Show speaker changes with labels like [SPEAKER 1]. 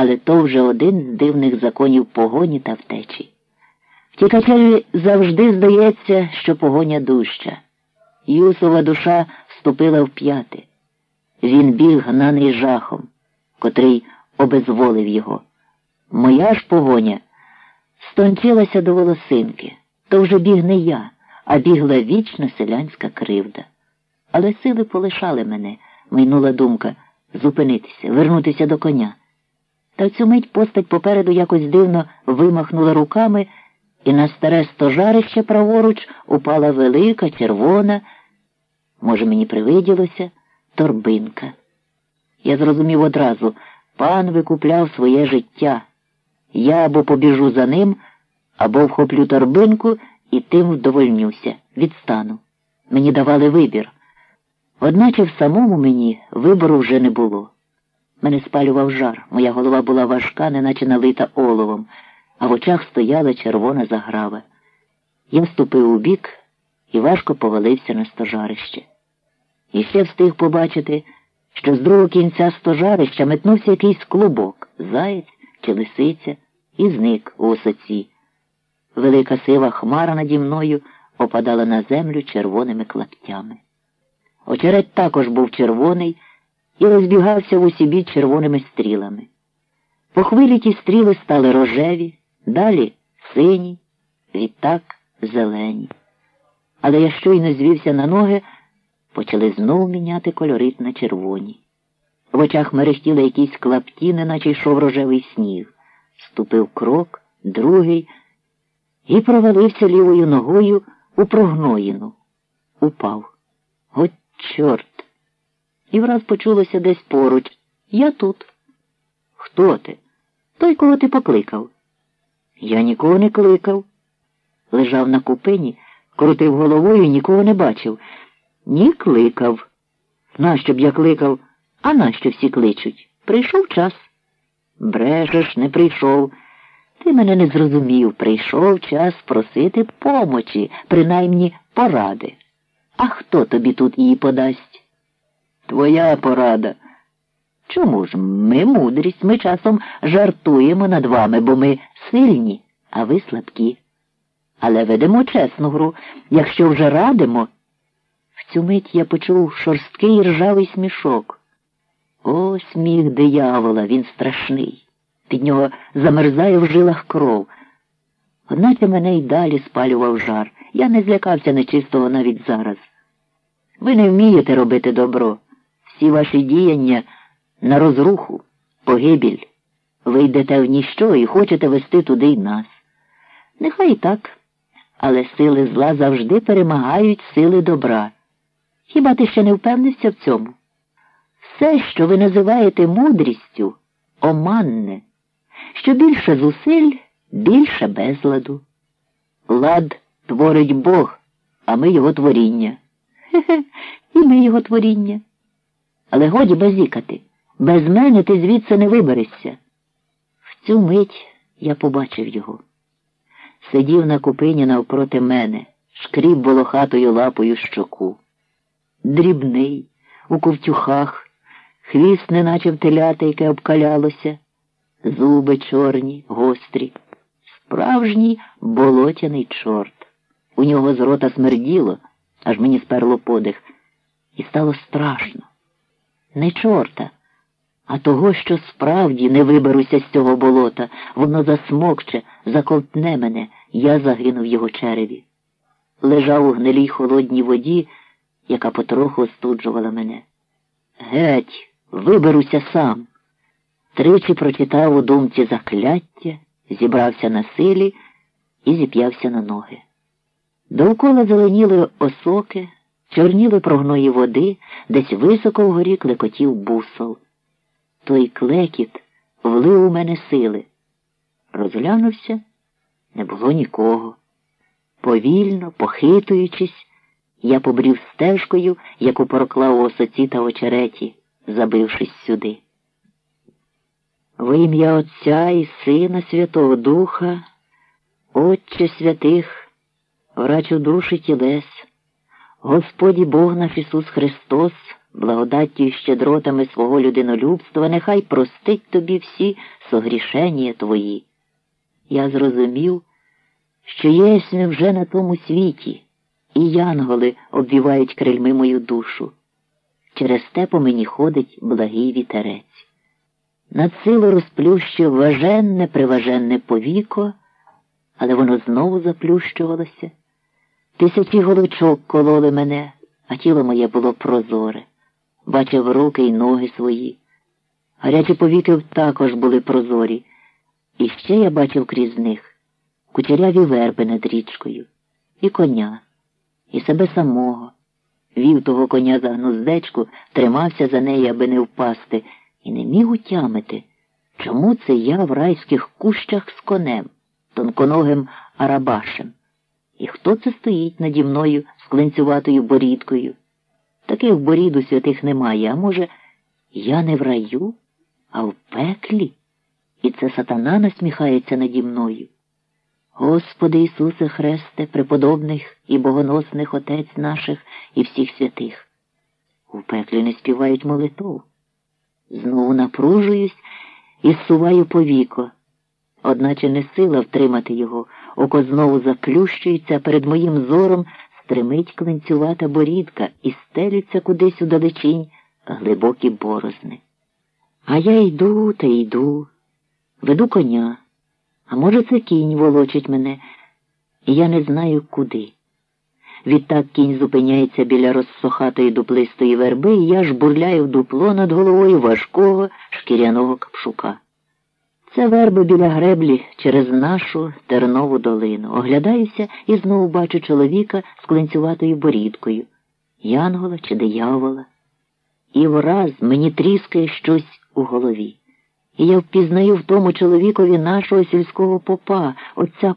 [SPEAKER 1] але то вже один з дивних законів погоні та втечі. Втікачеві завжди здається, що погоня дужча. Юсова душа вступила в п'яти. Він біг гнаний жахом, котрий обезволив його. Моя ж погоня стончилася до волосинки. То вже біг не я, а бігла вічна селянська кривда. Але сили полишали мене, майнула думка зупинитися, вернутися до коня. Та в цю мить постать попереду якось дивно вимахнула руками, і на старе стожарище праворуч упала велика, червона, може, мені привиділося, торбинка. Я зрозумів одразу пан викупляв своє життя. Я або побіжу за ним, або вхоплю торбинку і тим вдовольнюся, відстану. Мені давали вибір. Одначе в самому мені вибору вже не було. Мене спалював жар, моя голова була важка, неначе налита оловом, а в очах стояла червона заграва. Я вступив у бік і важко повалився на стожарище. І ще встиг побачити, що з другого кінця стожарища метнувся якийсь клубок, заєць чи лисиця, і зник у осоці. Велика сива хмара наді мною опадала на землю червоними клаптями. Очерет також був червоний і розбігався в усі червоними стрілами. По хвилі ті стріли стали рожеві, далі сині, відтак зелені. Але я щойно звівся на ноги, почали знову міняти кольорит на червоні. В очах мерехтіли якісь клапті, неначе йшов рожевий сніг. Ступив крок, другий і провалився лівою ногою у прогноїну. Упав. От чорт! І враз почулося десь поруч. Я тут. Хто ти? Той, кого ти покликав. Я нікого не кликав. Лежав на купині, крутив головою і нікого не бачив. Ні кликав. Нащо б я кликав, а нащо всі кличуть? Прийшов час. Брежеш, не прийшов. Ти мене не зрозумів. Прийшов час просити помочі, принаймні поради. А хто тобі тут її подасть? Твоя порада. Чому ж ми мудрість, ми часом жартуємо над вами, бо ми сильні, а ви слабкі. Але ведемо чесну гру, якщо вже радимо. В цю мить я почув шорсткий ржавий смішок. О, сміх диявола, він страшний. Під нього замерзає в жилах кров. Одначе мене й далі спалював жар. Я не злякався нечистого навіть зараз. Ви не вмієте робити добро. Всі ваші діяння на розруху, погибіль. Ви йдете в ніщо і хочете вести туди й нас. Нехай і так, але сили зла завжди перемагають сили добра. Хіба ти ще не впевнився в цьому? Все, що ви називаєте мудрістю, оманне, що більше зусиль, більше безладу. Лад творить Бог, а ми його творіння. Хе-хе, і ми його творіння. Але годі базікати. Без мене ти звідси не виберешся. В цю мить я побачив його. Сидів на купині навпроти мене, шкріб волохатою лапою щоку. Дрібний, у ковтюхах, хвіст, неначе втеляти, яке обкалялося, зуби чорні, гострі, справжній болотяний чорт. У нього з рота смерділо, аж мені сперло подих, і стало страшно. Не чорта а того, що справді не виберуся з цього болота, воно засмокче, заковтне мене, я загинув його череві. Лежав у гнилій холодній воді, яка потроху остуджувала мене. Геть, виберуся сам. Тричі прочитав у думці закляття, зібрався на силі і зіп'явся на ноги. Довкола зеленіли осоки, чорніли прогної води, десь високо вгорі клекотів бусол. Той клекіт влив у мене сили. Розглянувся, не було нікого. Повільно, похитуючись, я побрів стежкою, яку проклав у осоці та очереті, забившись сюди. В ім'я Отця і Сина Святого Духа, Отче святих, врачу душі тілес, Господі Бог наш Ісус Христос. благодаттю і щедротами свого людинолюбства, нехай простить тобі всі согрішення твої. Я зрозумів, що єсмі вже на тому світі, і янголи обвівають крильми мою душу. Через те по мені ходить благий вітерець. Над силу розплющив важенне, приваженне повіко, але воно знову заплющувалося. Тисячі голочок кололи мене, а тіло моє було прозоре. Бачив руки й ноги свої. Гарячі повіки також були прозорі. І ще я бачив крізь них кучеряві верби над річкою, і коня, і себе самого. Вів того коня за гнуздечку, тримався за неї, аби не впасти, і не міг утямити, чому це я в райських кущах з конем, тонконогим арабашем. І хто це стоїть наді мною з клинцюватою борідкою? Таких борід у святих немає, а може, я не в раю, а в пеклі, і це сатана насміхається наді мною. Господи Ісусе Христе, преподобних і богоносних Отець наших і всіх святих. У пеклі не співають молитов. Знову напружуюсь і зсуваю повіко, одначе не сила втримати його, око знову заплющується, перед моїм зором стримить клинцювата борідка і стелються кудись у далечінь глибокі борозни. А я йду та йду, веду коня. А може, це кінь волочить мене, і я не знаю куди. Відтак кінь зупиняється біля розсохатої дуплистої верби, і я ж бурляю в дупло над головою важкого шкіряного капшука. Це верби біля греблі через нашу тернову долину. Оглядаюся і знову бачу чоловіка з клинцюватою борідкою, янгола чи диявола. І враз мені тріскає щось у голові. І я впізнаю в тому чоловікові нашого сільського попа, отця